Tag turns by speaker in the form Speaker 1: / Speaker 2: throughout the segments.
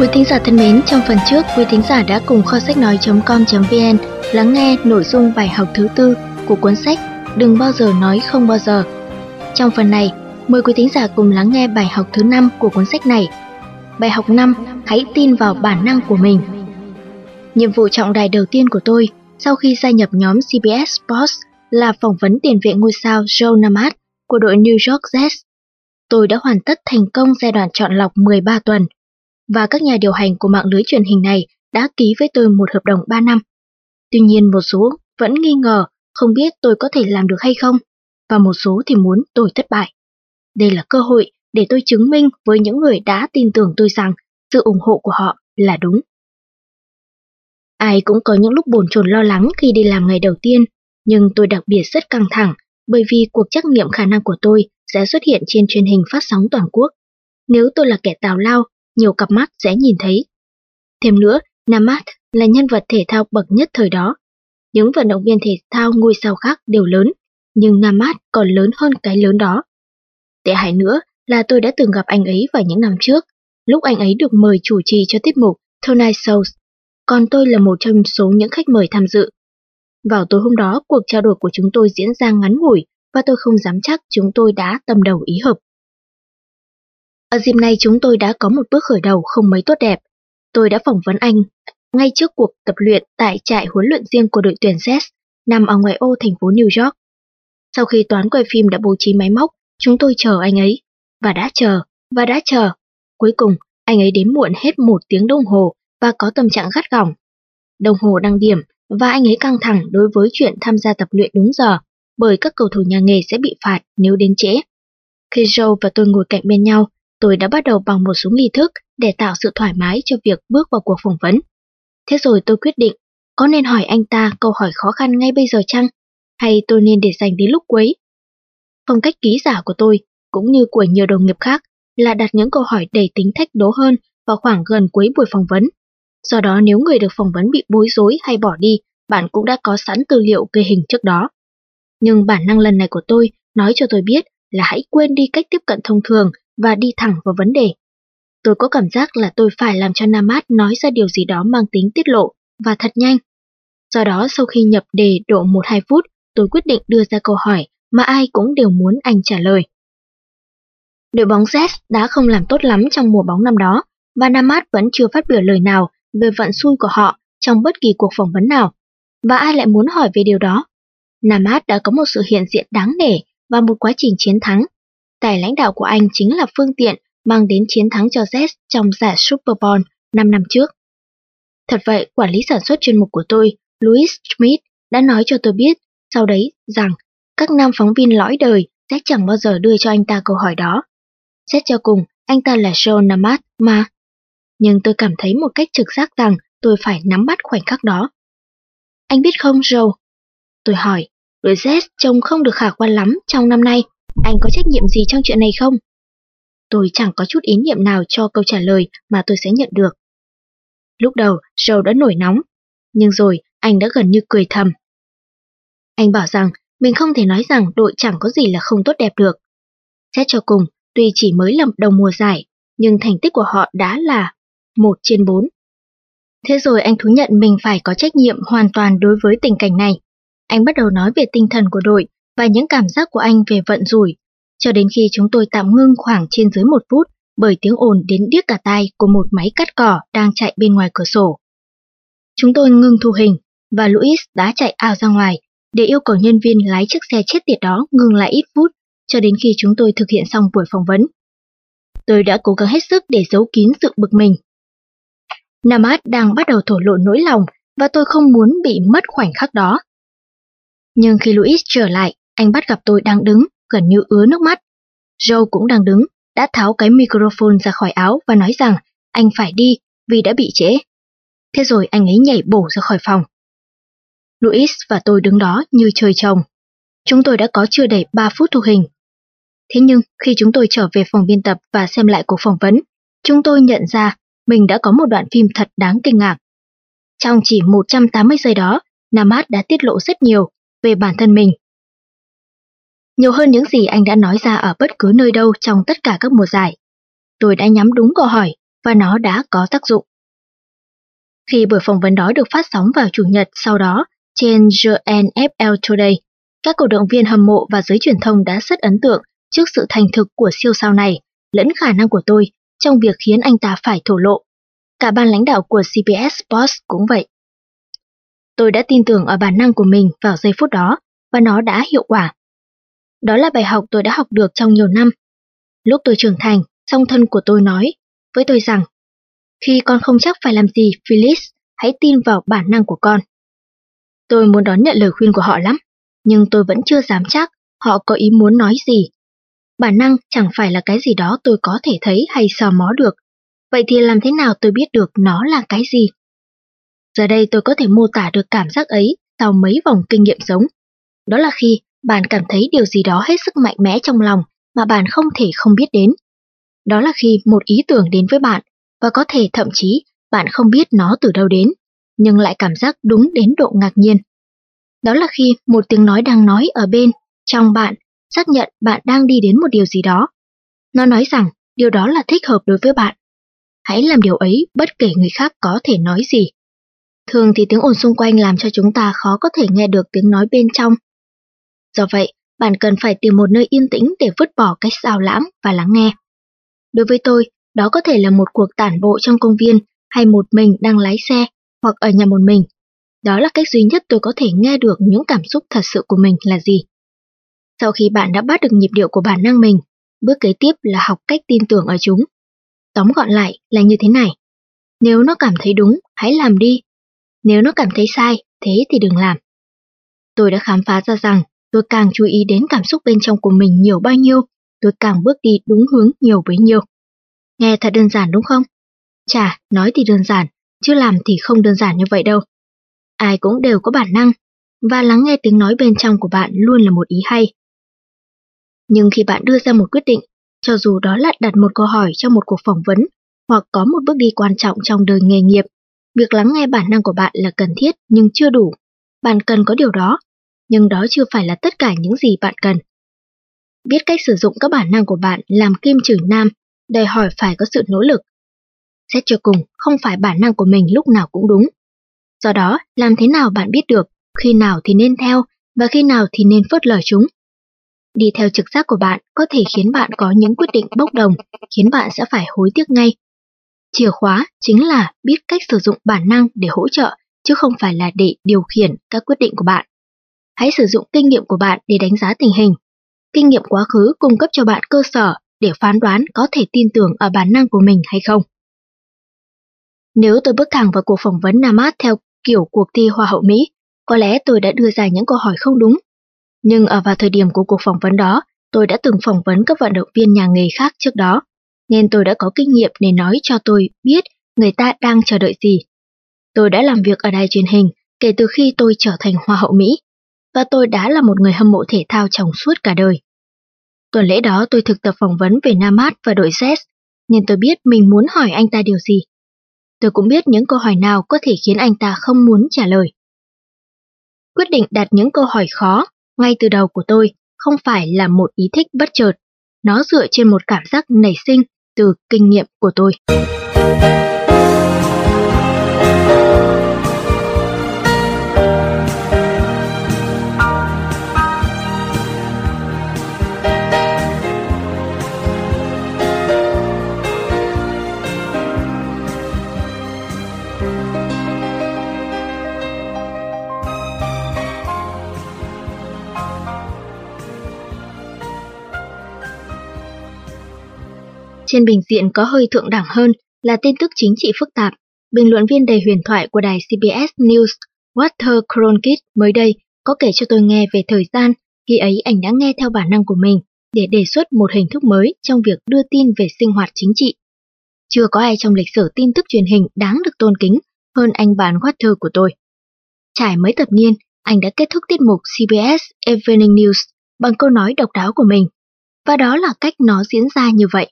Speaker 1: Quý thính giả thân mến, trong phần trước, quý thính giả đã cùng kho sách nói.com.vn lắng nghe nội dung bài học thứ tư của cuốn sách Đừng bao giờ nói không bao giờ. Trong phần này, mời quý thính giả cùng lắng nghe bài học thứ năm của cuốn sách này. Bài học 5, hãy tin vào bản năng của mình. Nhiệm vụ trọng đại đầu tiên của tôi sau khi gia nhập nhóm CBS Sports là phỏng vấn tiền vệ ngôi sao Joe Namath của đội New York Jets. Tôi đã hoàn tất thành công giai đoạn chọn lọc 13 tuần và các nhà điều hành của mạng lưới truyền hình này đã ký với tôi một hợp đồng 3 năm. Tuy nhiên một số vẫn nghi ngờ không biết tôi có thể làm được hay không, và một số thì muốn tôi thất bại. Đây là cơ hội để tôi chứng minh với những người đã tin tưởng tôi rằng sự ủng hộ của họ là đúng. Ai cũng có những lúc bồn chồn lo lắng khi đi làm ngày đầu tiên, nhưng tôi đặc biệt rất căng thẳng bởi vì cuộc trắc nghiệm khả năng của tôi sẽ xuất hiện trên truyền hình phát sóng toàn quốc. Nếu tôi là kẻ tào lao nhiều cặp mắt sẽ nhìn thấy. Thêm nữa, Namat là nhân vật thể thao bậc nhất thời đó. Những vận động viên thể thao ngôi sao khác đều lớn, nhưng Namat còn lớn hơn cái lớn đó. Tệ hại nữa là tôi đã từng gặp anh ấy vào những năm trước, lúc anh ấy được mời chủ trì cho tiết mục Tonight Shows, còn tôi là một trong số những khách mời tham dự. Vào tối hôm đó, cuộc trao đổi của chúng tôi diễn ra ngắn ngủi và tôi không dám chắc chúng tôi đã tâm đầu ý hợp. Ở dịp này chúng tôi đã có một bước khởi đầu không mấy tốt đẹp. Tôi đã phỏng vấn anh ngay trước cuộc tập luyện tại trại huấn luyện riêng của đội tuyển Jets nằm ở ngoại ô thành phố New York. Sau khi toán quay phim đã bố trí máy móc, chúng tôi chờ anh ấy. Và đã chờ, và đã chờ. Cuối cùng, anh ấy đến muộn hết một tiếng đồng hồ và có tâm trạng gắt gỏng. Đồng hồ đăng điểm và anh ấy căng thẳng đối với chuyện tham gia tập luyện đúng giờ, bởi các cầu thủ nhà nghề sẽ bị phạt nếu đến trễ. Khi Joe và tôi ngồi cạnh bên nhau, tôi đã bắt đầu bằng một số nghi thức để tạo sự thoải mái cho việc bước vào cuộc phỏng vấn. Thế rồi tôi quyết định, có nên hỏi anh ta câu hỏi khó khăn ngay bây giờ chăng? Hay tôi nên để dành đến lúc cuối? Phong cách ký giả của tôi, cũng như của nhiều đồng nghiệp khác, là đặt những câu hỏi đầy tính thách đố hơn vào khoảng gần cuối buổi phỏng vấn. Do đó nếu người được phỏng vấn bị bối rối hay bỏ đi, bạn cũng đã có sẵn tư liệu ghi hình trước đó. Nhưng bản năng lần này của tôi nói cho tôi biết là hãy quên đi cách tiếp cận thông thường và đi thẳng vào vấn đề. Tôi có cảm giác là tôi phải làm cho Namat nói ra điều gì đó mang tính tiết lộ và thật nhanh. Do đó sau khi nhập đề độ 1-2 phút, tôi quyết định đưa ra câu hỏi mà ai cũng đều muốn anh trả lời. Đội bóng Z đã không làm tốt lắm trong mùa bóng năm đó, và Namat vẫn chưa phát biểu lời nào về vận xui của họ trong bất kỳ cuộc phỏng vấn nào. Và ai lại muốn hỏi về điều đó? Namat đã có một sự hiện diện đáng nể và một quá trình chiến thắng Tài lãnh đạo của anh chính là phương tiện mang đến chiến thắng cho Z trong giải Super Bowl 5 năm trước. Thật vậy, quản lý sản xuất chuyên mục của tôi, Louis Schmidt, đã nói cho tôi biết sau đấy rằng các nam phóng viên lõi đời sẽ chẳng bao giờ đưa cho anh ta câu hỏi đó. Xét cho cùng, anh ta là Joe Namath mà. Nhưng tôi cảm thấy một cách trực giác rằng tôi phải nắm bắt khoảnh khắc đó. Anh biết không Joe? Tôi hỏi, đội Z trông không được khả quan lắm trong năm nay. Anh có trách nhiệm gì trong chuyện này không? Tôi chẳng có chút ý niệm nào cho câu trả lời mà tôi sẽ nhận được. Lúc đầu, Joe đã nổi nóng, nhưng rồi anh đã gần như cười thầm. Anh bảo rằng mình không thể nói rằng đội chẳng có gì là không tốt đẹp được. Xét cho cùng, tuy chỉ mới lầm đầu mùa giải, nhưng thành tích của họ đã là 1 trên 4. Thế rồi anh thú nhận mình phải có trách nhiệm hoàn toàn đối với tình cảnh này. Anh bắt đầu nói về tinh thần của đội và những cảm giác của anh về vận rủi, cho đến khi chúng tôi tạm ngưng khoảng trên dưới một phút bởi tiếng ồn đến điếc cả tai của một máy cắt cỏ đang chạy bên ngoài cửa sổ. Chúng tôi ngưng thu hình và Louis đã chạy ao ra ngoài để yêu cầu nhân viên lái chiếc xe chết tiệt đó ngừng lại ít phút cho đến khi chúng tôi thực hiện xong buổi phỏng vấn. Tôi đã cố gắng hết sức để giấu kín sự bực mình. Namad đang bắt đầu thổ lộ nỗi lòng và tôi không muốn bị mất khoảnh khắc đó. Nhưng khi Louis trở lại, anh bắt gặp tôi đang đứng, gần như ứa nước mắt. Joe cũng đang đứng, đã tháo cái microphone ra khỏi áo và nói rằng anh phải đi vì đã bị trễ. Thế rồi anh ấy nhảy bổ ra khỏi phòng. Louis và tôi đứng đó như trời trồng. Chúng tôi đã có chưa đầy 3 phút thu hình. Thế nhưng khi chúng tôi trở về phòng biên tập và xem lại cuộc phỏng vấn, chúng tôi nhận ra mình đã có một đoạn phim thật đáng kinh ngạc. Trong chỉ 180 giây đó, Namat đã tiết lộ rất nhiều về bản thân mình nhiều hơn những gì anh đã nói ra ở bất cứ nơi đâu trong tất cả các mùa giải. Tôi đã nhắm đúng câu hỏi và nó đã có tác dụng. Khi buổi phỏng vấn đó được phát sóng vào Chủ nhật sau đó trên GNFL Today, các cổ động viên hâm mộ và giới truyền thông đã rất ấn tượng trước sự thành thực của siêu sao này lẫn khả năng của tôi trong việc khiến anh ta phải thổ lộ. Cả ban lãnh đạo của CBS Sports cũng vậy. Tôi đã tin tưởng ở bản năng của mình vào giây phút đó và nó đã hiệu quả. Đó là bài học tôi đã học được trong nhiều năm. Lúc tôi trưởng thành, song thân của tôi nói với tôi rằng khi con không chắc phải làm gì, Phyllis, hãy tin vào bản năng của con. Tôi muốn đón nhận lời khuyên của họ lắm, nhưng tôi vẫn chưa dám chắc họ có ý muốn nói gì. Bản năng chẳng phải là cái gì đó tôi có thể thấy hay sò mó được. Vậy thì làm thế nào tôi biết được nó là cái gì? Giờ đây tôi có thể mô tả được cảm giác ấy sau mấy vòng kinh nghiệm sống. Đó là khi bạn cảm thấy điều gì đó hết sức mạnh mẽ trong lòng mà bạn không thể không biết đến. Đó là khi một ý tưởng đến với bạn và có thể thậm chí bạn không biết nó từ đâu đến, nhưng lại cảm giác đúng đến độ ngạc nhiên. Đó là khi một tiếng nói đang nói ở bên, trong bạn, xác nhận bạn đang đi đến một điều gì đó. Nó nói rằng điều đó là thích hợp đối với bạn. Hãy làm điều ấy bất kể người khác có thể nói gì. Thường thì tiếng ồn xung quanh làm cho chúng ta khó có thể nghe được tiếng nói bên trong. Do vậy, bạn cần phải tìm một nơi yên tĩnh để vứt bỏ cách sao lãng và lắng nghe. Đối với tôi, đó có thể là một cuộc tản bộ trong công viên hay một mình đang lái xe hoặc ở nhà một mình. Đó là cách duy nhất tôi có thể nghe được những cảm xúc thật sự của mình là gì. Sau khi bạn đã bắt được nhịp điệu của bản năng mình, bước kế tiếp là học cách tin tưởng ở chúng. Tóm gọn lại là như thế này. Nếu nó cảm thấy đúng, hãy làm đi. Nếu nó cảm thấy sai, thế thì đừng làm. Tôi đã khám phá ra rằng tôi càng chú ý đến cảm xúc bên trong của mình nhiều bao nhiêu, tôi càng bước đi đúng hướng nhiều bấy nhiêu. Nghe thật đơn giản đúng không? Chà, nói thì đơn giản, chứ làm thì không đơn giản như vậy đâu. Ai cũng đều có bản năng, và lắng nghe tiếng nói bên trong của bạn luôn là một ý hay. Nhưng khi bạn đưa ra một quyết định, cho dù đó là đặt một câu hỏi trong một cuộc phỏng vấn hoặc có một bước đi quan trọng trong đời nghề nghiệp, việc lắng nghe bản năng của bạn là cần thiết nhưng chưa đủ. Bạn cần có điều đó, nhưng đó chưa phải là tất cả những gì bạn cần. Biết cách sử dụng các bản năng của bạn làm kim trừ nam đòi hỏi phải có sự nỗ lực. Xét cho cùng, không phải bản năng của mình lúc nào cũng đúng. Do đó, làm thế nào bạn biết được khi nào thì nên theo và khi nào thì nên phớt lờ chúng? Đi theo trực giác của bạn có thể khiến bạn có những quyết định bốc đồng, khiến bạn sẽ phải hối tiếc ngay. Chìa khóa chính là biết cách sử dụng bản năng để hỗ trợ, chứ không phải là để điều khiển các quyết định của bạn. Hãy sử dụng kinh nghiệm của bạn để đánh giá tình hình. Kinh nghiệm quá khứ cung cấp cho bạn cơ sở để phán đoán có thể tin tưởng ở bản năng của mình hay không. Nếu tôi bước thẳng vào cuộc phỏng vấn Namat theo kiểu cuộc thi Hoa hậu Mỹ, có lẽ tôi đã đưa ra những câu hỏi không đúng. Nhưng ở vào thời điểm của cuộc phỏng vấn đó, tôi đã từng phỏng vấn các vận động viên nhà nghề khác trước đó, nên tôi đã có kinh nghiệm để nói cho tôi biết người ta đang chờ đợi gì. Tôi đã làm việc ở đài truyền hình kể từ khi tôi trở thành Hoa hậu Mỹ, và tôi đã là một người hâm mộ thể thao trong suốt cả đời. Tuần lễ đó tôi thực tập phỏng vấn về Namad và đội Z, nên tôi biết mình muốn hỏi anh ta điều gì. Tôi cũng biết những câu hỏi nào có thể khiến anh ta không muốn trả lời. Quyết định đặt những câu hỏi khó ngay từ đầu của tôi không phải là một ý thích bất chợt. Nó dựa trên một cảm giác nảy sinh từ kinh nghiệm của tôi. Trên bình diện có hơi thượng đẳng hơn là tin tức chính trị phức tạp. Bình luận viên đầy huyền thoại của đài CBS News, Walter Cronkite mới đây có kể cho tôi nghe về thời gian khi ấy anh đã nghe theo bản năng của mình để đề xuất một hình thức mới trong việc đưa tin về sinh hoạt chính trị. Chưa có ai trong lịch sử tin tức truyền hình đáng được tôn kính hơn anh bạn Walter của tôi. Trải mấy thập niên, anh đã kết thúc tiết mục CBS Evening News bằng câu nói độc đáo của mình. Và đó là cách nó diễn ra như vậy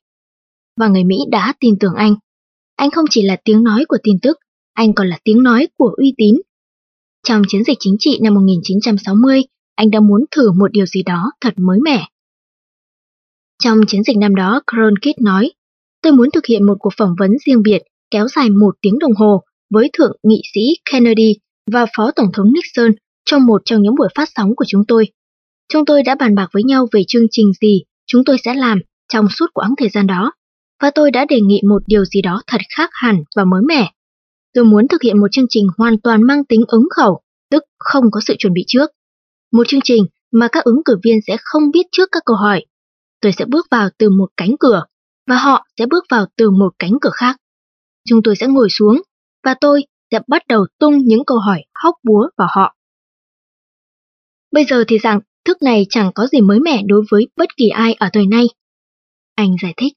Speaker 1: và người Mỹ đã tin tưởng anh. Anh không chỉ là tiếng nói của tin tức, anh còn là tiếng nói của uy tín. Trong chiến dịch chính trị năm 1960, anh đã muốn thử một điều gì đó thật mới mẻ. Trong chiến dịch năm đó, Cronkite nói, tôi muốn thực hiện một cuộc phỏng vấn riêng biệt kéo dài một tiếng đồng hồ với Thượng nghị sĩ Kennedy và Phó Tổng thống Nixon trong một trong những buổi phát sóng của chúng tôi. Chúng tôi đã bàn bạc với nhau về chương trình gì chúng tôi sẽ làm trong suốt quãng thời gian đó, và tôi đã đề nghị một điều gì đó thật khác hẳn và mới mẻ. Tôi muốn thực hiện một chương trình hoàn toàn mang tính ứng khẩu, tức không có sự chuẩn bị trước. Một chương trình mà các ứng cử viên sẽ không biết trước các câu hỏi. Tôi sẽ bước vào từ một cánh cửa, và họ sẽ bước vào từ một cánh cửa khác. Chúng tôi sẽ ngồi xuống, và tôi sẽ bắt đầu tung những câu hỏi hóc búa vào họ. Bây giờ thì rằng thức này chẳng có gì mới mẻ đối với bất kỳ ai ở thời nay. Anh giải thích.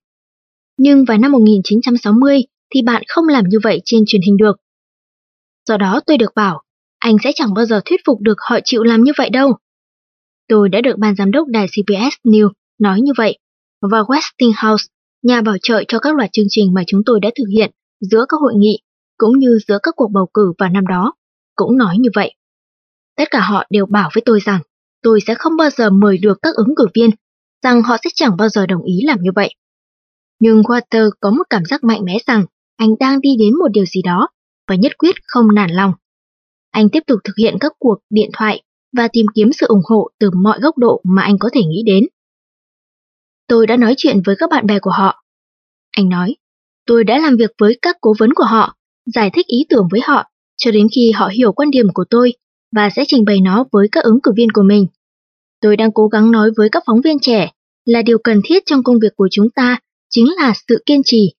Speaker 1: Nhưng vào năm 1960 thì bạn không làm như vậy trên truyền hình được. Do đó tôi được bảo, anh sẽ chẳng bao giờ thuyết phục được họ chịu làm như vậy đâu. Tôi đã được ban giám đốc đài CBS News nói như vậy, và Westinghouse, nhà bảo trợ cho các loạt chương trình mà chúng tôi đã thực hiện giữa các hội nghị, cũng như giữa các cuộc bầu cử vào năm đó, cũng nói như vậy. Tất cả họ đều bảo với tôi rằng tôi sẽ không bao giờ mời được các ứng cử viên, rằng họ sẽ chẳng bao giờ đồng ý làm như vậy. Nhưng Walter có một cảm giác mạnh mẽ rằng anh đang đi đến một điều gì đó và nhất quyết không nản lòng. Anh tiếp tục thực hiện các cuộc điện thoại và tìm kiếm sự ủng hộ từ mọi góc độ mà anh có thể nghĩ đến. Tôi đã nói chuyện với các bạn bè của họ. Anh nói, tôi đã làm việc với các cố vấn của họ, giải thích ý tưởng với họ, cho đến khi họ hiểu quan điểm của tôi và sẽ trình bày nó với các ứng cử viên của mình. Tôi đang cố gắng nói với các phóng viên trẻ là điều cần thiết trong công việc của chúng ta chính là sự kiên trì.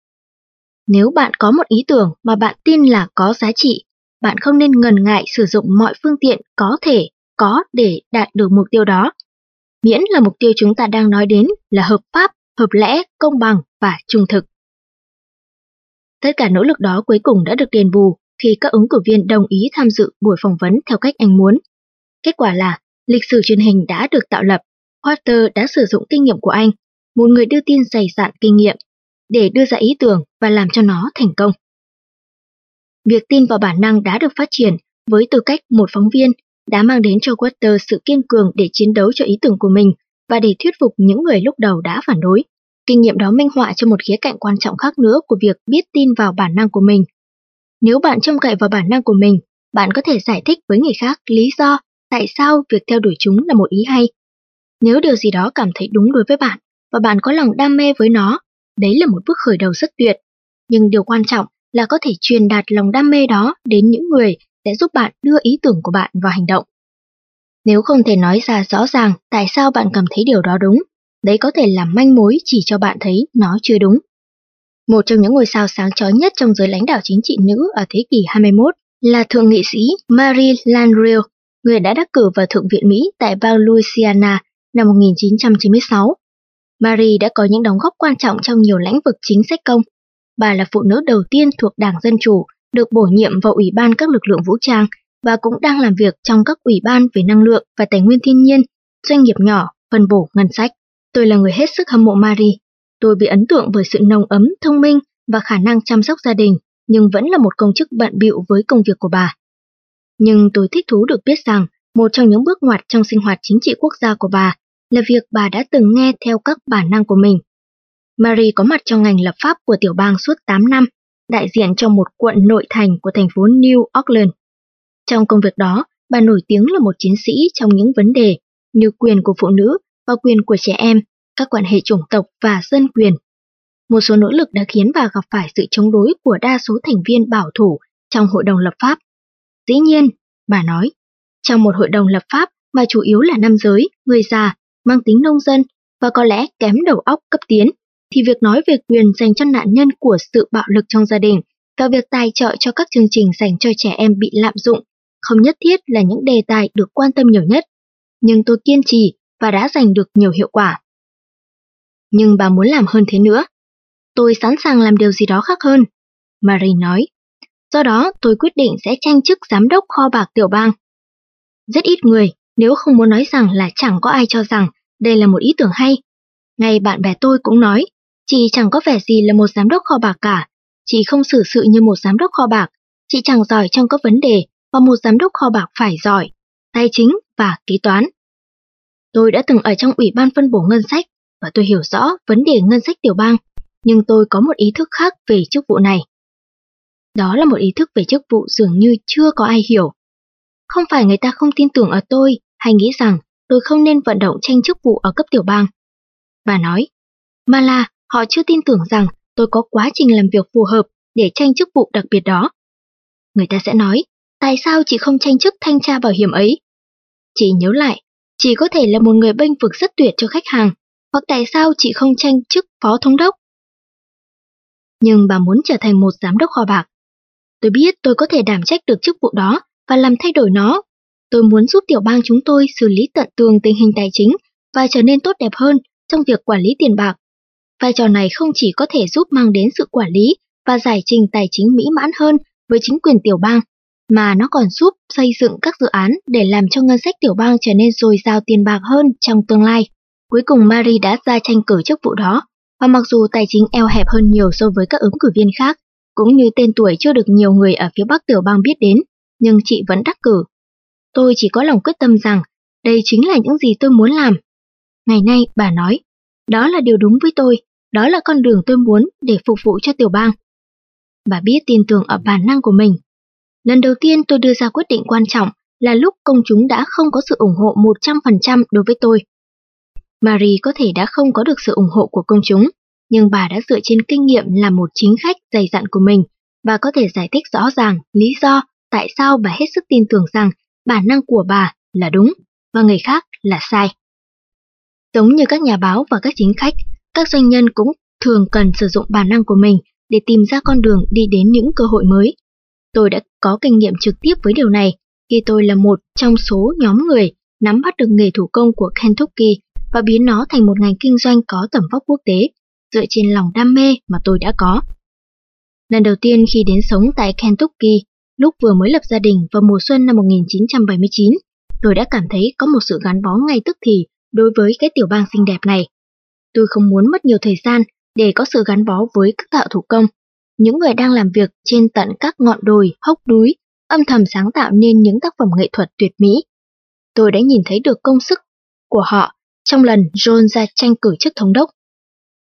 Speaker 1: Nếu bạn có một ý tưởng mà bạn tin là có giá trị, bạn không nên ngần ngại sử dụng mọi phương tiện có thể có để đạt được mục tiêu đó. Miễn là mục tiêu chúng ta đang nói đến là hợp pháp, hợp lẽ, công bằng và trung thực. Tất cả nỗ lực đó cuối cùng đã được đền bù khi các ứng cử viên đồng ý tham dự buổi phỏng vấn theo cách anh muốn. Kết quả là, lịch sử truyền hình đã được tạo lập. Walter đã sử dụng kinh nghiệm của anh, một người đưa tin dày dạn kinh nghiệm, để đưa ra ý tưởng và làm cho nó thành công. Việc tin vào bản năng đã được phát triển với tư cách một phóng viên đã mang đến cho Walter sự kiên cường để chiến đấu cho ý tưởng của mình và để thuyết phục những người lúc đầu đã phản đối. Kinh nghiệm đó minh họa cho một khía cạnh quan trọng khác nữa của việc biết tin vào bản năng của mình nếu bạn trông cậy vào bản năng của mình, bạn có thể giải thích với người khác lý do tại sao việc theo đuổi chúng là một ý hay. Nếu điều gì đó cảm thấy đúng đối với bạn và bạn có lòng đam mê với nó, đấy là một bước khởi đầu rất tuyệt. Nhưng điều quan trọng là có thể truyền đạt lòng đam mê đó đến những người sẽ giúp bạn đưa ý tưởng của bạn vào hành động. Nếu không thể nói ra rõ ràng tại sao bạn cảm thấy điều đó đúng, đấy có thể là manh mối chỉ cho bạn thấy nó chưa đúng. Một trong những ngôi sao sáng chói nhất trong giới lãnh đạo chính trị nữ ở thế kỷ 21 là thượng nghị sĩ Marie Landrieu, người đã đắc cử vào Thượng viện Mỹ tại bang Louisiana năm 1996. Marie đã có những đóng góp quan trọng trong nhiều lĩnh vực chính sách công. Bà là phụ nữ đầu tiên thuộc Đảng Dân Chủ, được bổ nhiệm vào Ủy ban các lực lượng vũ trang và cũng đang làm việc trong các ủy ban về năng lượng và tài nguyên thiên nhiên, doanh nghiệp nhỏ, phân bổ ngân sách. Tôi là người hết sức hâm mộ Marie Tôi bị ấn tượng bởi sự nồng ấm, thông minh và khả năng chăm sóc gia đình, nhưng vẫn là một công chức bận bịu với công việc của bà. Nhưng tôi thích thú được biết rằng một trong những bước ngoặt trong sinh hoạt chính trị quốc gia của bà là việc bà đã từng nghe theo các bản năng của mình. Mary có mặt trong ngành lập pháp của tiểu bang suốt 8 năm, đại diện cho một quận nội thành của thành phố New Orleans. Trong công việc đó, bà nổi tiếng là một chiến sĩ trong những vấn đề như quyền của phụ nữ và quyền của trẻ em, các quan hệ chủng tộc và dân quyền. Một số nỗ lực đã khiến bà gặp phải sự chống đối của đa số thành viên bảo thủ trong hội đồng lập pháp. Dĩ nhiên, bà nói, trong một hội đồng lập pháp mà chủ yếu là nam giới, người già, mang tính nông dân và có lẽ kém đầu óc cấp tiến, thì việc nói về quyền dành cho nạn nhân của sự bạo lực trong gia đình và việc tài trợ cho các chương trình dành cho trẻ em bị lạm dụng không nhất thiết là những đề tài được quan tâm nhiều nhất. Nhưng tôi kiên trì và đã giành được nhiều hiệu quả nhưng bà muốn làm hơn thế nữa. Tôi sẵn sàng làm điều gì đó khác hơn, Marie nói. Do đó tôi quyết định sẽ tranh chức giám đốc kho bạc tiểu bang. Rất ít người, nếu không muốn nói rằng là chẳng có ai cho rằng đây là một ý tưởng hay. Ngay bạn bè tôi cũng nói, chị chẳng có vẻ gì là một giám đốc kho bạc cả. Chị không xử sự như một giám đốc kho bạc, chị chẳng giỏi trong các vấn đề mà một giám đốc kho bạc phải giỏi, tài chính và kế toán. Tôi đã từng ở trong ủy ban phân bổ ngân sách và tôi hiểu rõ vấn đề ngân sách tiểu bang. nhưng tôi có một ý thức khác về chức vụ này. Đó là một ý thức về chức vụ dường như chưa có ai hiểu. Không phải người ta không tin tưởng ở tôi hay nghĩ rằng tôi không nên vận động tranh chức vụ ở cấp tiểu bang. Bà nói, mà là họ chưa tin tưởng rằng tôi có quá trình làm việc phù hợp để tranh chức vụ đặc biệt đó. Người ta sẽ nói, tại sao chị không tranh chức thanh tra bảo hiểm ấy? Chị nhớ lại, chị có thể là một người bênh vực rất tuyệt cho khách hàng, hoặc tại sao chị không tranh chức phó thống đốc? Nhưng bà muốn trở thành một giám đốc kho bạc. Tôi biết tôi có thể đảm trách được chức vụ đó và làm thay đổi nó. Tôi muốn giúp tiểu bang chúng tôi xử lý tận tường tình hình tài chính và trở nên tốt đẹp hơn trong việc quản lý tiền bạc. Vai trò này không chỉ có thể giúp mang đến sự quản lý và giải trình tài chính mỹ mãn hơn với chính quyền tiểu bang, mà nó còn giúp xây dựng các dự án để làm cho ngân sách tiểu bang trở nên dồi dào tiền bạc hơn trong tương lai. Cuối cùng Mary đã ra tranh cử chức vụ đó, và mặc dù tài chính eo hẹp hơn nhiều so với các ứng cử viên khác, cũng như tên tuổi chưa được nhiều người ở phía Bắc tiểu bang biết đến, nhưng chị vẫn đắc cử. Tôi chỉ có lòng quyết tâm rằng đây chính là những gì tôi muốn làm. Ngày nay, bà nói, đó là điều đúng với tôi, đó là con đường tôi muốn để phục vụ cho tiểu bang. Bà biết tin tưởng ở bản năng của mình. Lần đầu tiên tôi đưa ra quyết định quan trọng là lúc công chúng đã không có sự ủng hộ 100% đối với tôi. Marie có thể đã không có được sự ủng hộ của công chúng, nhưng bà đã dựa trên kinh nghiệm là một chính khách dày dặn của mình và có thể giải thích rõ ràng lý do tại sao bà hết sức tin tưởng rằng bản năng của bà là đúng và người khác là sai. Giống như các nhà báo và các chính khách, các doanh nhân cũng thường cần sử dụng bản năng của mình để tìm ra con đường đi đến những cơ hội mới. Tôi đã có kinh nghiệm trực tiếp với điều này khi tôi là một trong số nhóm người nắm bắt được nghề thủ công của Kentucky và biến nó thành một ngành kinh doanh có tầm vóc quốc tế, dựa trên lòng đam mê mà tôi đã có. Lần đầu tiên khi đến sống tại Kentucky, lúc vừa mới lập gia đình vào mùa xuân năm 1979, tôi đã cảm thấy có một sự gắn bó ngay tức thì đối với cái tiểu bang xinh đẹp này. Tôi không muốn mất nhiều thời gian để có sự gắn bó với các thợ thủ công, những người đang làm việc trên tận các ngọn đồi, hốc núi, âm thầm sáng tạo nên những tác phẩm nghệ thuật tuyệt mỹ. Tôi đã nhìn thấy được công sức của họ trong lần John ra tranh cử chức thống đốc.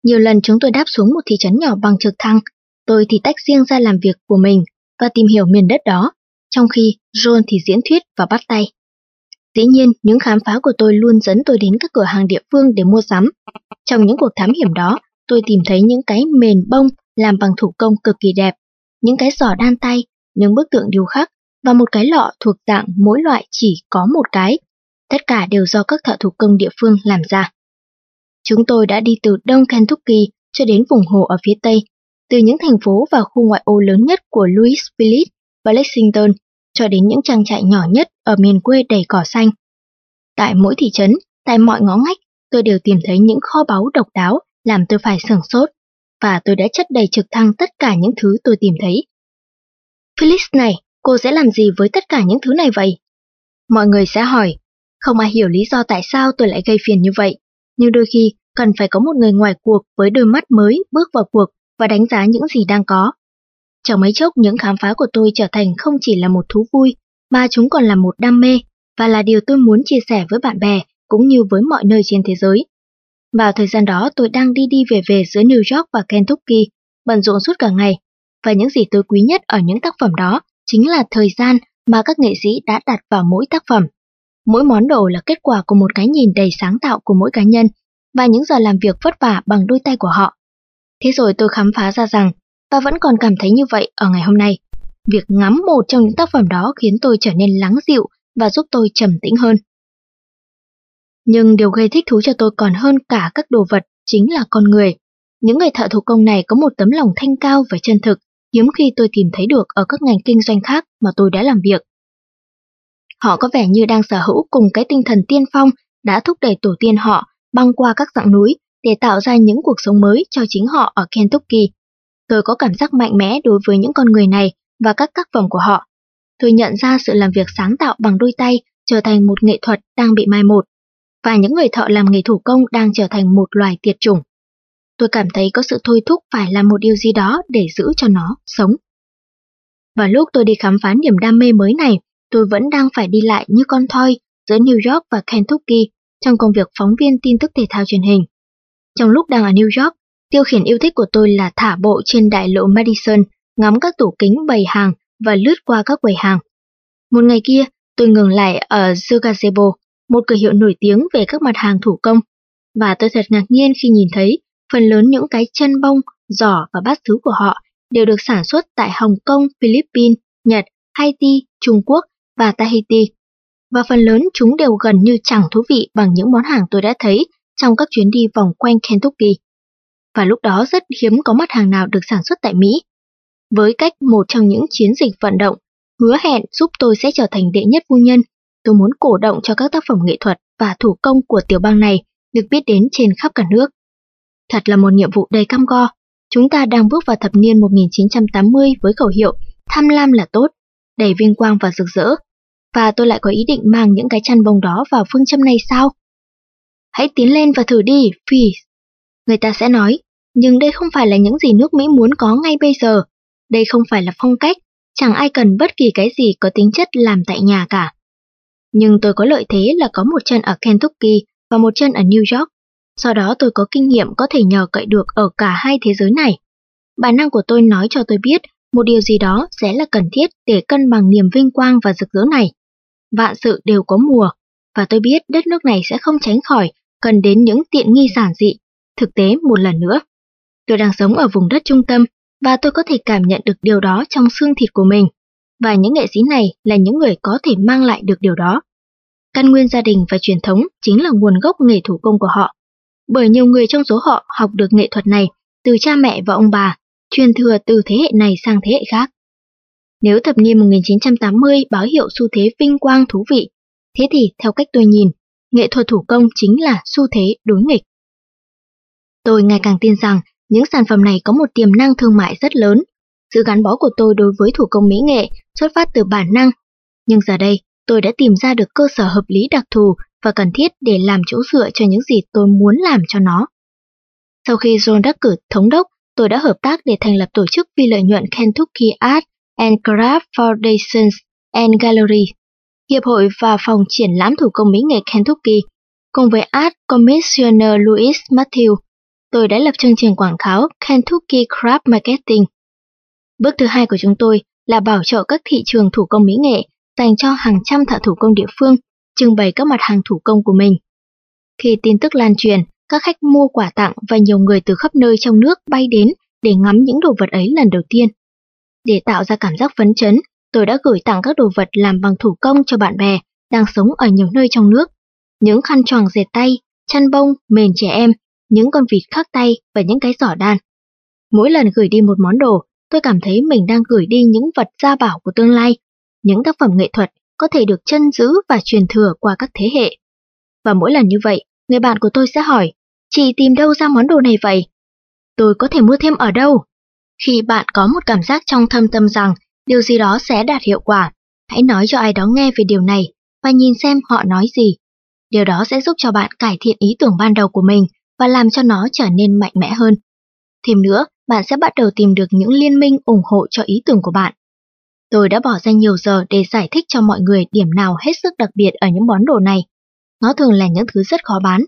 Speaker 1: Nhiều lần chúng tôi đáp xuống một thị trấn nhỏ bằng trực thăng, tôi thì tách riêng ra làm việc của mình và tìm hiểu miền đất đó, trong khi John thì diễn thuyết và bắt tay. Dĩ nhiên, những khám phá của tôi luôn dẫn tôi đến các cửa hàng địa phương để mua sắm. Trong những cuộc thám hiểm đó, tôi tìm thấy những cái mền bông làm bằng thủ công cực kỳ đẹp, những cái giỏ đan tay, những bức tượng điêu khắc và một cái lọ thuộc dạng mỗi loại chỉ có một cái. Tất cả đều do các thợ thủ công địa phương làm ra. Chúng tôi đã đi từ đông Kentucky cho đến vùng hồ ở phía tây, từ những thành phố và khu ngoại ô lớn nhất của Louisville và Lexington cho đến những trang trại nhỏ nhất ở miền quê đầy cỏ xanh. Tại mỗi thị trấn, tại mọi ngõ ngách, tôi đều tìm thấy những kho báu độc đáo làm tôi phải sửng sốt, và tôi đã chất đầy trực thăng tất cả những thứ tôi tìm thấy. Phyllis này, cô sẽ làm gì với tất cả những thứ này vậy? Mọi người sẽ hỏi, không ai hiểu lý do tại sao tôi lại gây phiền như vậy, nhưng đôi khi cần phải có một người ngoài cuộc với đôi mắt mới bước vào cuộc và đánh giá những gì đang có. Chẳng mấy chốc những khám phá của tôi trở thành không chỉ là một thú vui, mà chúng còn là một đam mê và là điều tôi muốn chia sẻ với bạn bè cũng như với mọi nơi trên thế giới. Vào thời gian đó tôi đang đi đi về về giữa New York và Kentucky, bận rộn suốt cả ngày, và những gì tôi quý nhất ở những tác phẩm đó chính là thời gian mà các nghệ sĩ đã đặt vào mỗi tác phẩm. Mỗi món đồ là kết quả của một cái nhìn đầy sáng tạo của mỗi cá nhân và những giờ làm việc vất vả bằng đôi tay của họ. Thế rồi tôi khám phá ra rằng, và vẫn còn cảm thấy như vậy ở ngày hôm nay, việc ngắm một trong những tác phẩm đó khiến tôi trở nên lắng dịu và giúp tôi trầm tĩnh hơn. Nhưng điều gây thích thú cho tôi còn hơn cả các đồ vật chính là con người. Những người thợ thủ công này có một tấm lòng thanh cao và chân thực, hiếm khi tôi tìm thấy được ở các ngành kinh doanh khác mà tôi đã làm việc. Họ có vẻ như đang sở hữu cùng cái tinh thần tiên phong đã thúc đẩy tổ tiên họ băng qua các dãng núi để tạo ra những cuộc sống mới cho chính họ ở Kentucky. Tôi có cảm giác mạnh mẽ đối với những con người này và các tác phẩm của họ. Tôi nhận ra sự làm việc sáng tạo bằng đôi tay trở thành một nghệ thuật đang bị mai một và những người thợ làm nghề thủ công đang trở thành một loài tiệt chủng. Tôi cảm thấy có sự thôi thúc phải làm một điều gì đó để giữ cho nó sống. Và lúc tôi đi khám phá niềm đam mê mới này, tôi vẫn đang phải đi lại như con thoi giữa New York và Kentucky trong công việc phóng viên tin tức thể thao truyền hình. Trong lúc đang ở New York, Tiêu khiển yêu thích của tôi là thả bộ trên đại lộ Madison, ngắm các tủ kính bày hàng và lướt qua các quầy hàng. Một ngày kia, tôi ngừng lại ở Zugazebo, một cửa hiệu nổi tiếng về các mặt hàng thủ công, và tôi thật ngạc nhiên khi nhìn thấy phần lớn những cái chân bông, giỏ và bát thứ của họ đều được sản xuất tại Hồng Kông, Philippines, Nhật, Haiti, Trung Quốc và Tahiti. Và phần lớn chúng đều gần như chẳng thú vị bằng những món hàng tôi đã thấy trong các chuyến đi vòng quanh Kentucky. Và lúc đó rất hiếm có mặt hàng nào được sản xuất tại Mỹ. Với cách một trong những chiến dịch vận động, hứa hẹn giúp tôi sẽ trở thành đệ nhất phu nhân, tôi muốn cổ động cho các tác phẩm nghệ thuật và thủ công của tiểu bang này được biết đến trên khắp cả nước. Thật là một nhiệm vụ đầy cam go. Chúng ta đang bước vào thập niên 1980 với khẩu hiệu tham lam là tốt, đầy vinh quang và rực rỡ. Và tôi lại có ý định mang những cái chăn bông đó vào phương châm này sao? Hãy tiến lên và thử đi, please. Người ta sẽ nói, nhưng đây không phải là những gì nước Mỹ muốn có ngay bây giờ. Đây không phải là phong cách, chẳng ai cần bất kỳ cái gì có tính chất làm tại nhà cả. Nhưng tôi có lợi thế là có một chân ở Kentucky và một chân ở New York. Sau đó tôi có kinh nghiệm có thể nhờ cậy được ở cả hai thế giới này. Bản năng của tôi nói cho tôi biết một điều gì đó sẽ là cần thiết để cân bằng niềm vinh quang và rực rỡ này. Vạn sự đều có mùa, và tôi biết đất nước này sẽ không tránh khỏi cần đến những tiện nghi giản dị. Thực tế một lần nữa, tôi đang sống ở vùng đất trung tâm và tôi có thể cảm nhận được điều đó trong xương thịt của mình. Và những nghệ sĩ này là những người có thể mang lại được điều đó. Căn nguyên gia đình và truyền thống chính là nguồn gốc nghề thủ công của họ. Bởi nhiều người trong số họ học được nghệ thuật này từ cha mẹ và ông bà, truyền thừa từ thế hệ này sang thế hệ khác. Nếu thập niên 1980 báo hiệu xu thế vinh quang thú vị, thế thì theo cách tôi nhìn, nghệ thuật thủ công chính là xu thế đối nghịch. Tôi ngày càng tin rằng những sản phẩm này có một tiềm năng thương mại rất lớn. Sự gắn bó của tôi đối với thủ công mỹ nghệ xuất phát từ bản năng. Nhưng giờ đây, tôi đã tìm ra được cơ sở hợp lý đặc thù và cần thiết để làm chỗ dựa cho những gì tôi muốn làm cho nó. Sau khi John đắc cử thống đốc, tôi đã hợp tác để thành lập tổ chức phi lợi nhuận Kentucky Art and Craft Foundations and Gallery, Hiệp hội và phòng triển lãm thủ công mỹ nghệ Kentucky, cùng với Art Commissioner Louis Matthew. Tôi đã lập chương trình quảng cáo Kentucky Craft Marketing. Bước thứ hai của chúng tôi là bảo trợ các thị trường thủ công mỹ nghệ dành cho hàng trăm thợ thủ công địa phương trưng bày các mặt hàng thủ công của mình. Khi tin tức lan truyền, các khách mua quà tặng và nhiều người từ khắp nơi trong nước bay đến để ngắm những đồ vật ấy lần đầu tiên. Để tạo ra cảm giác phấn chấn, tôi đã gửi tặng các đồ vật làm bằng thủ công cho bạn bè đang sống ở nhiều nơi trong nước. Những khăn choàng dệt tay, chăn bông, mền trẻ em, những con vịt khắc tay và những cái giỏ đan. Mỗi lần gửi đi một món đồ, tôi cảm thấy mình đang gửi đi những vật gia bảo của tương lai, những tác phẩm nghệ thuật có thể được chân giữ và truyền thừa qua các thế hệ. Và mỗi lần như vậy, người bạn của tôi sẽ hỏi, chị tìm đâu ra món đồ này vậy? Tôi có thể mua thêm ở đâu? Khi bạn có một cảm giác trong thâm tâm rằng điều gì đó sẽ đạt hiệu quả, hãy nói cho ai đó nghe về điều này và nhìn xem họ nói gì. Điều đó sẽ giúp cho bạn cải thiện ý tưởng ban đầu của mình và làm cho nó trở nên mạnh mẽ hơn. Thêm nữa, bạn sẽ bắt đầu tìm được những liên minh ủng hộ cho ý tưởng của bạn. Tôi đã bỏ ra nhiều giờ để giải thích cho mọi người điểm nào hết sức đặc biệt ở những món đồ này. Nó thường là những thứ rất khó bán.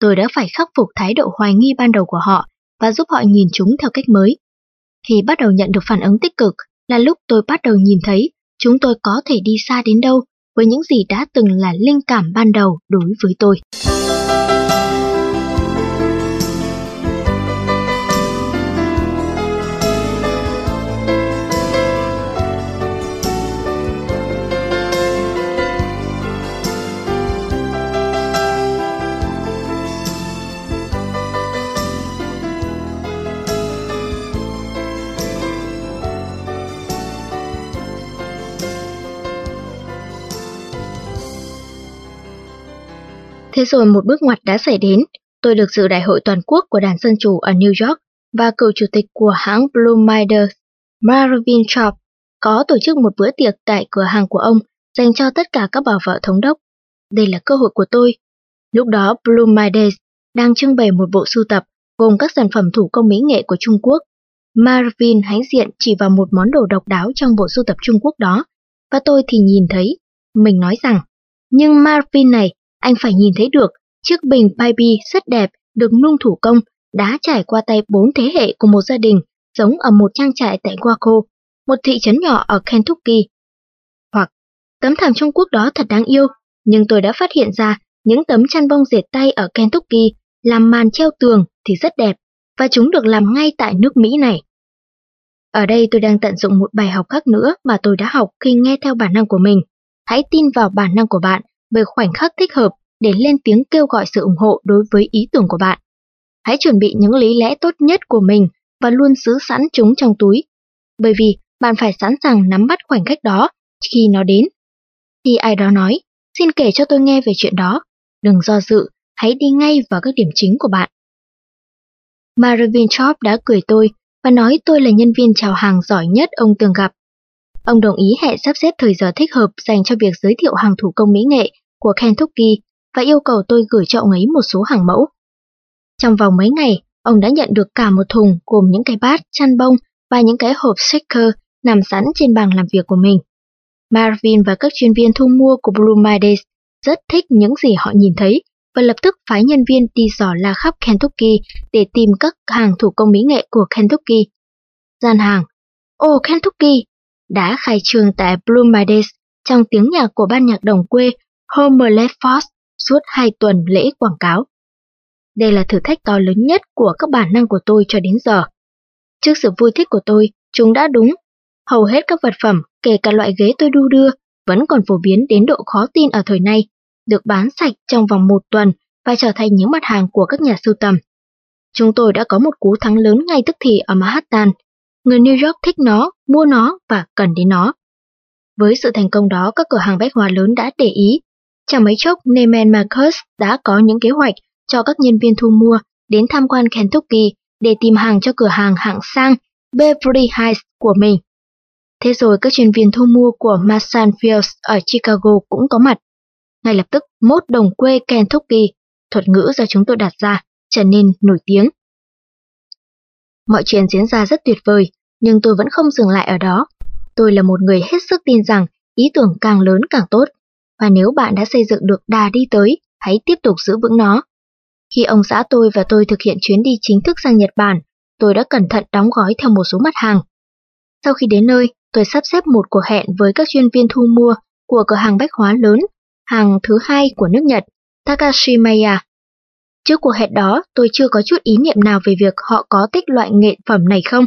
Speaker 1: Tôi đã phải khắc phục thái độ hoài nghi ban đầu của họ và giúp họ nhìn chúng theo cách mới. Khi bắt đầu nhận được phản ứng tích cực là lúc tôi bắt đầu nhìn thấy, chúng tôi có thể đi xa đến đâu với những gì đã từng là linh cảm ban đầu đối với tôi. Thế rồi một bước ngoặt đã xảy đến, tôi được dự đại hội toàn quốc của đảng Dân Chủ ở New York và cựu chủ tịch của hãng Blumider, Marvin Sharp, có tổ chức một bữa tiệc tại cửa hàng của ông dành cho tất cả các bà vợ thống đốc. Đây là cơ hội của tôi. Lúc đó Blumides đang trưng bày một bộ sưu tập gồm các sản phẩm thủ công mỹ nghệ của Trung Quốc. Marvin hãnh diện chỉ vào một món đồ độc đáo trong bộ sưu tập Trung Quốc đó, và tôi thì nhìn thấy. Mình nói rằng, nhưng Marvin này anh phải nhìn thấy được chiếc bình Baby rất đẹp được nung thủ công đã trải qua tay bốn thế hệ của một gia đình sống ở một trang trại tại Waco, một thị trấn nhỏ ở Kentucky. Hoặc, tấm thảm Trung Quốc đó thật đáng yêu, nhưng tôi đã phát hiện ra những tấm chăn bông dệt tay ở Kentucky làm màn treo tường thì rất đẹp, và chúng được làm ngay tại nước Mỹ này. Ở đây tôi đang tận dụng một bài học khác nữa mà tôi đã học khi nghe theo bản năng của mình. Hãy tin vào bản năng của bạn về khoảnh khắc thích hợp để lên tiếng kêu gọi sự ủng hộ đối với ý tưởng của bạn. Hãy chuẩn bị những lý lẽ tốt nhất của mình và luôn giữ sẵn chúng trong túi. Bởi vì bạn phải sẵn sàng nắm bắt khoảnh khắc đó khi nó đến. Khi ai đó nói, xin kể cho tôi nghe về chuyện đó, đừng do dự, hãy đi ngay vào các điểm chính của bạn. Marvin Chop đã cười tôi và nói tôi là nhân viên chào hàng giỏi nhất ông từng gặp. Ông đồng ý hẹn sắp xếp thời giờ thích hợp dành cho việc giới thiệu hàng thủ công mỹ nghệ của Kentucky và yêu cầu tôi gửi cho ông ấy một số hàng mẫu. Trong vòng mấy ngày, ông đã nhận được cả một thùng gồm những cái bát, chăn bông và những cái hộp shaker nằm sẵn trên bàn làm việc của mình. Marvin và các chuyên viên thu mua của Blue Mondays rất thích những gì họ nhìn thấy và lập tức phái nhân viên đi dò la khắp Kentucky để tìm các hàng thủ công mỹ nghệ của Kentucky. Gian hàng Oh Kentucky đã khai trương tại Blue Mades trong tiếng nhạc của ban nhạc đồng quê Homerlet Force suốt hai tuần lễ quảng cáo. Đây là thử thách to lớn nhất của các bản năng của tôi cho đến giờ. Trước sự vui thích của tôi, chúng đã đúng. Hầu hết các vật phẩm, kể cả loại ghế tôi đu đưa, vẫn còn phổ biến đến độ khó tin ở thời nay, được bán sạch trong vòng một tuần và trở thành những mặt hàng của các nhà sưu tầm. Chúng tôi đã có một cú thắng lớn ngay tức thì ở Manhattan. Người New York thích nó, mua nó và cần đến nó. Với sự thành công đó, các cửa hàng bách hóa lớn đã để ý. Chẳng mấy chốc, Neiman Marcus đã có những kế hoạch cho các nhân viên thu mua đến tham quan Kentucky để tìm hàng cho cửa hàng hạng sang Beverly Hills của mình. Thế rồi các chuyên viên thu mua của Mason Fields ở Chicago cũng có mặt. Ngay lập tức, mốt đồng quê Kentucky, thuật ngữ do chúng tôi đặt ra, trở nên nổi tiếng. Mọi chuyện diễn ra rất tuyệt vời, nhưng tôi vẫn không dừng lại ở đó. Tôi là một người hết sức tin rằng ý tưởng càng lớn càng tốt, và nếu bạn đã xây dựng được đà đi tới, hãy tiếp tục giữ vững nó. Khi ông xã tôi và tôi thực hiện chuyến đi chính thức sang Nhật Bản, tôi đã cẩn thận đóng gói theo một số mặt hàng. Sau khi đến nơi, tôi sắp xếp một cuộc hẹn với các chuyên viên thu mua của cửa hàng bách hóa lớn, hàng thứ hai của nước Nhật, Takashimaya. Trước cuộc hẹn đó, tôi chưa có chút ý niệm nào về việc họ có tích loại nghệ phẩm này không.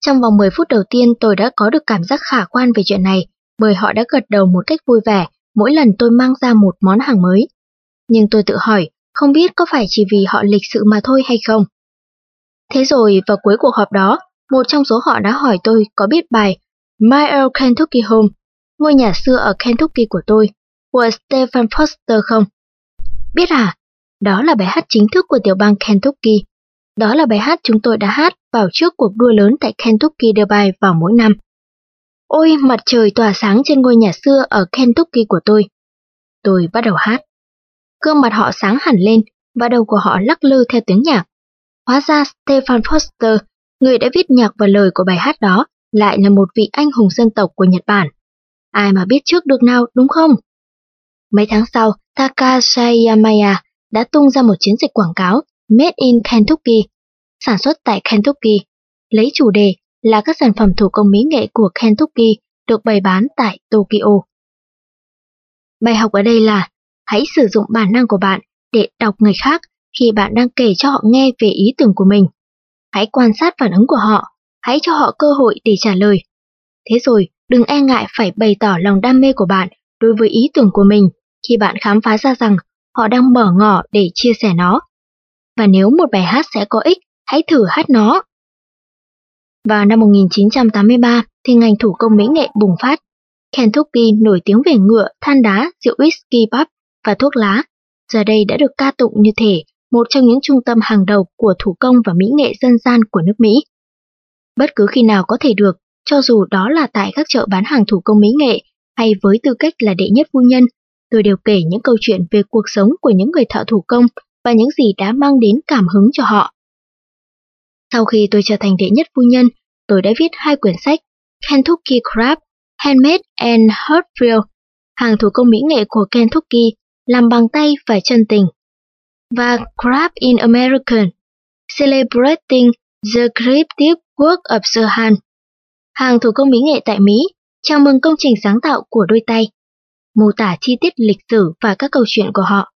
Speaker 1: Trong vòng 10 phút đầu tiên tôi đã có được cảm giác khả quan về chuyện này, bởi họ đã gật đầu một cách vui vẻ mỗi lần tôi mang ra một món hàng mới. Nhưng tôi tự hỏi, không biết có phải chỉ vì họ lịch sự mà thôi hay không. Thế rồi vào cuối cuộc họp đó, một trong số họ đã hỏi tôi có biết bài My Old Kentucky Home, ngôi nhà xưa ở Kentucky của tôi, của Stephen Foster không? Biết à, đó là bài hát chính thức của tiểu bang Kentucky. Đó là bài hát chúng tôi đã hát vào trước cuộc đua lớn tại Kentucky Derby vào mỗi năm. Ôi, mặt trời tỏa sáng trên ngôi nhà xưa ở Kentucky của tôi. Tôi bắt đầu hát gương mặt họ sáng hẳn lên và đầu của họ lắc lư theo tiếng nhạc. Hóa ra Stefan Foster, người đã viết nhạc và lời của bài hát đó, lại là một vị anh hùng dân tộc của Nhật Bản. Ai mà biết trước được nào, đúng không? Mấy tháng sau, Takashi Yamaya đã tung ra một chiến dịch quảng cáo Made in Kentucky, sản xuất tại Kentucky, lấy chủ đề là các sản phẩm thủ công mỹ nghệ của Kentucky được bày bán tại Tokyo. Bài học ở đây là Hãy sử dụng bản năng của bạn để đọc người khác khi bạn đang kể cho họ nghe về ý tưởng của mình. Hãy quan sát phản ứng của họ, hãy cho họ cơ hội để trả lời. Thế rồi, đừng e ngại phải bày tỏ lòng đam mê của bạn đối với ý tưởng của mình khi bạn khám phá ra rằng họ đang mở ngỏ để chia sẻ nó. Và nếu một bài hát sẽ có ích, hãy thử hát nó. Vào năm 1983 thì ngành thủ công mỹ nghệ bùng phát. Kentucky nổi tiếng về ngựa, than đá, rượu whisky pub và thuốc lá, giờ đây đã được ca tụng như thể một trong những trung tâm hàng đầu của thủ công và mỹ nghệ dân gian của nước Mỹ. Bất cứ khi nào có thể được, cho dù đó là tại các chợ bán hàng thủ công mỹ nghệ hay với tư cách là đệ nhất phu nhân, tôi đều kể những câu chuyện về cuộc sống của những người thợ thủ công và những gì đã mang đến cảm hứng cho họ. Sau khi tôi trở thành đệ nhất phu nhân, tôi đã viết hai quyển sách Kentucky Craft, Handmade and Heartfield, hàng thủ công mỹ nghệ của Kentucky làm bằng tay và chân tình. Và Craft in American, Celebrating the Creative Work of Serhan. Hàng thủ công mỹ nghệ tại Mỹ, chào mừng công trình sáng tạo của đôi tay. Mô tả chi tiết lịch sử và các câu chuyện của họ.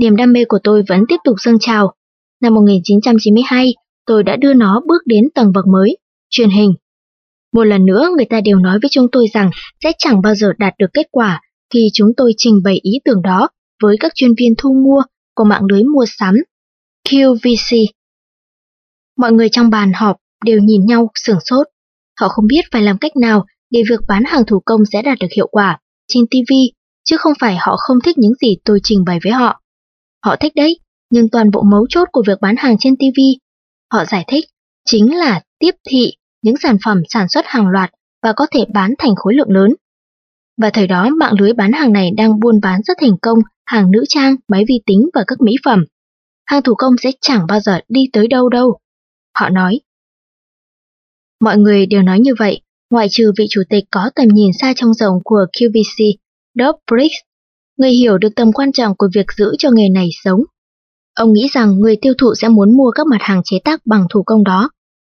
Speaker 1: Niềm đam mê của tôi vẫn tiếp tục dâng trào. Năm 1992, tôi đã đưa nó bước đến tầng bậc mới, truyền hình. Một lần nữa người ta đều nói với chúng tôi rằng sẽ chẳng bao giờ đạt được kết quả khi chúng tôi trình bày ý tưởng đó với các chuyên viên thu mua của mạng lưới mua sắm QVC. Mọi người trong bàn họp đều nhìn nhau sửng sốt. Họ không biết phải làm cách nào để việc bán hàng thủ công sẽ đạt được hiệu quả trên TV, chứ không phải họ không thích những gì tôi trình bày với họ. Họ thích đấy, nhưng toàn bộ mấu chốt của việc bán hàng trên TV, họ giải thích, chính là tiếp thị những sản phẩm sản xuất hàng loạt và có thể bán thành khối lượng lớn. Và thời đó mạng lưới bán hàng này đang buôn bán rất thành công hàng nữ trang, máy vi tính và các mỹ phẩm. Hàng thủ công sẽ chẳng bao giờ đi tới đâu đâu. Họ nói. Mọi người đều nói như vậy, ngoại trừ vị chủ tịch có tầm nhìn xa trong rộng của QVC, Doug Briggs. Người hiểu được tầm quan trọng của việc giữ cho nghề này sống. Ông nghĩ rằng người tiêu thụ sẽ muốn mua các mặt hàng chế tác bằng thủ công đó.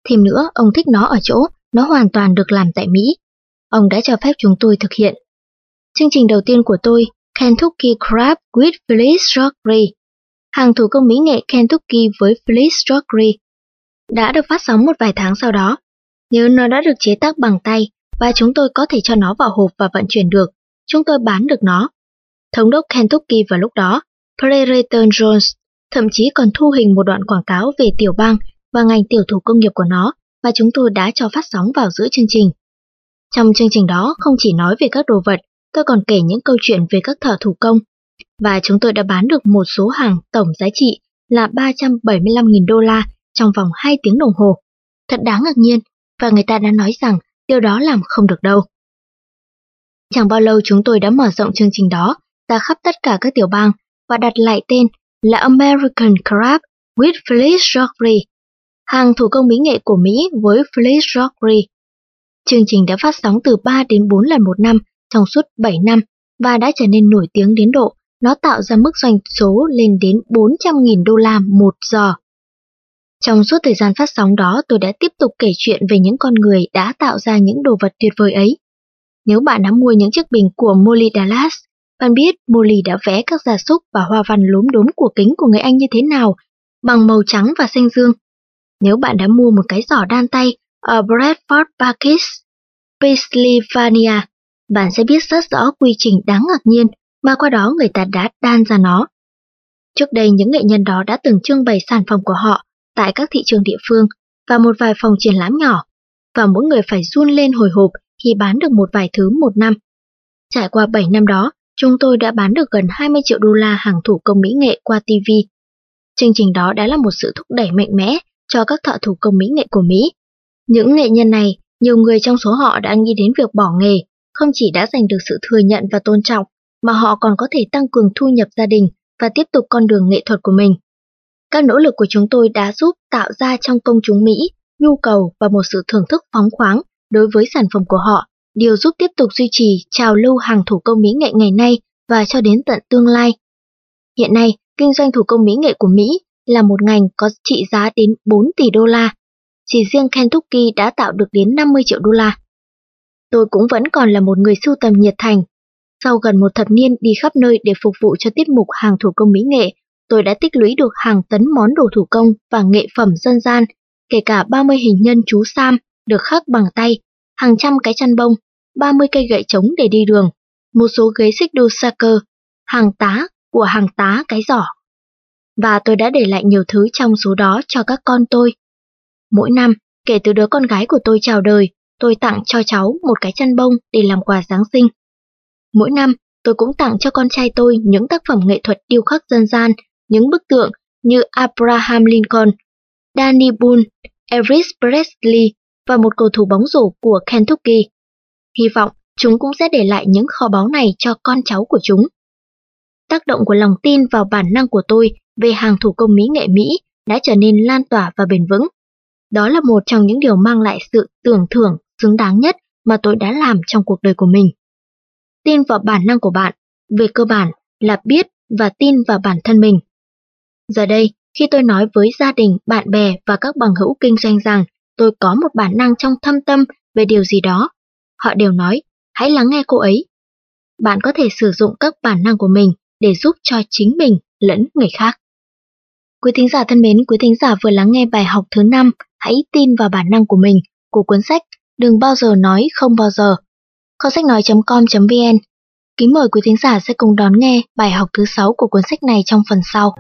Speaker 1: Thêm nữa, ông thích nó ở chỗ, nó hoàn toàn được làm tại Mỹ. Ông đã cho phép chúng tôi thực hiện. Chương trình đầu tiên của tôi, Kentucky Craft with Phyllis Rockery, hàng thủ công mỹ nghệ Kentucky với Phyllis Rockery, đã được phát sóng một vài tháng sau đó. Nếu nó đã được chế tác bằng tay và chúng tôi có thể cho nó vào hộp và vận chuyển được, chúng tôi bán được nó. Thống đốc Kentucky vào lúc đó, Prairie Jones, thậm chí còn thu hình một đoạn quảng cáo về tiểu bang và ngành tiểu thủ công nghiệp của nó và chúng tôi đã cho phát sóng vào giữa chương trình. Trong chương trình đó không chỉ nói về các đồ vật, tôi còn kể những câu chuyện về các thợ thủ công. Và chúng tôi đã bán được một số hàng tổng giá trị là 375.000 đô la trong vòng 2 tiếng đồng hồ. Thật đáng ngạc nhiên, và người ta đã nói rằng điều đó làm không được đâu. Chẳng bao lâu chúng tôi đã mở rộng chương trình đó ra khắp tất cả các tiểu bang và đặt lại tên là American Crab with Fleece Strawberry, hàng thủ công mỹ nghệ của Mỹ với Fleece Strawberry. Chương trình đã phát sóng từ 3 đến 4 lần một năm trong suốt 7 năm và đã trở nên nổi tiếng đến độ nó tạo ra mức doanh số lên đến 400.000 đô la một giờ. Trong suốt thời gian phát sóng đó tôi đã tiếp tục kể chuyện về những con người đã tạo ra những đồ vật tuyệt vời ấy. Nếu bạn đã mua những chiếc bình của Molly Dallas, bạn biết Molly đã vẽ các gia súc và hoa văn lốm đốm của kính của người Anh như thế nào, bằng màu trắng và xanh dương. Nếu bạn đã mua một cái giỏ đan tay ở Bradford Parkes, Pennsylvania, bạn sẽ biết rất rõ quy trình đáng ngạc nhiên mà qua đó người ta đã đan ra nó. Trước đây những nghệ nhân đó đã từng trưng bày sản phẩm của họ tại các thị trường địa phương và một vài phòng triển lãm nhỏ, và mỗi người phải run lên hồi hộp khi bán được một vài thứ một năm. Trải qua 7 năm đó, chúng tôi đã bán được gần 20 triệu đô la hàng thủ công mỹ nghệ qua TV. Chương trình đó đã là một sự thúc đẩy mạnh mẽ cho các thợ thủ công mỹ nghệ của Mỹ. Những nghệ nhân này, nhiều người trong số họ đã nghĩ đến việc bỏ nghề không chỉ đã giành được sự thừa nhận và tôn trọng, mà họ còn có thể tăng cường thu nhập gia đình và tiếp tục con đường nghệ thuật của mình. Các nỗ lực của chúng tôi đã giúp tạo ra trong công chúng Mỹ nhu cầu và một sự thưởng thức phóng khoáng đối với sản phẩm của họ, điều giúp tiếp tục duy trì trào lưu hàng thủ công mỹ nghệ ngày nay và cho đến tận tương lai. Hiện nay, kinh doanh thủ công mỹ nghệ của Mỹ là một ngành có trị giá đến 4 tỷ đô la. Chỉ riêng Kentucky đã tạo được đến 50 triệu đô la tôi cũng vẫn còn là một người sưu tầm nhiệt thành. Sau gần một thập niên đi khắp nơi để phục vụ cho tiết mục hàng thủ công mỹ nghệ, tôi đã tích lũy được hàng tấn món đồ thủ công và nghệ phẩm dân gian, kể cả 30 hình nhân chú Sam được khắc bằng tay, hàng trăm cái chăn bông, 30 cây gậy trống để đi đường, một số ghế xích đu sa cơ, hàng tá của hàng tá cái giỏ. Và tôi đã để lại nhiều thứ trong số đó cho các con tôi. Mỗi năm, kể từ đứa con gái của tôi chào đời, tôi tặng cho cháu một cái chăn bông để làm quà Giáng sinh. Mỗi năm, tôi cũng tặng cho con trai tôi những tác phẩm nghệ thuật điêu khắc dân gian, những bức tượng như Abraham Lincoln, Danny Boone, Elvis Presley và một cầu thủ bóng rổ của Kentucky. Hy vọng chúng cũng sẽ để lại những kho báu này cho con cháu của chúng. Tác động của lòng tin vào bản năng của tôi về hàng thủ công mỹ nghệ Mỹ đã trở nên lan tỏa và bền vững. Đó là một trong những điều mang lại sự tưởng thưởng xứng đáng nhất mà tôi đã làm trong cuộc đời của mình. Tin vào bản năng của bạn, về cơ bản là biết và tin vào bản thân mình. Giờ đây, Khi tôi nói với gia đình, bạn bè và các bằng hữu kinh doanh rằng tôi có một bản năng trong thâm tâm về điều gì đó, họ đều nói, hãy lắng nghe cô ấy. Bạn có thể sử dụng các bản năng của mình để giúp cho chính mình lẫn người khác. Quý thính giả thân mến, quý thính giả vừa lắng nghe bài học thứ 5 Hãy tin vào bản năng của mình của cuốn sách Đừng bao giờ nói không bao giờ. Kho sách nói.com.vn Kính mời quý thính giả sẽ cùng đón nghe bài học thứ 6 của cuốn sách này trong phần sau.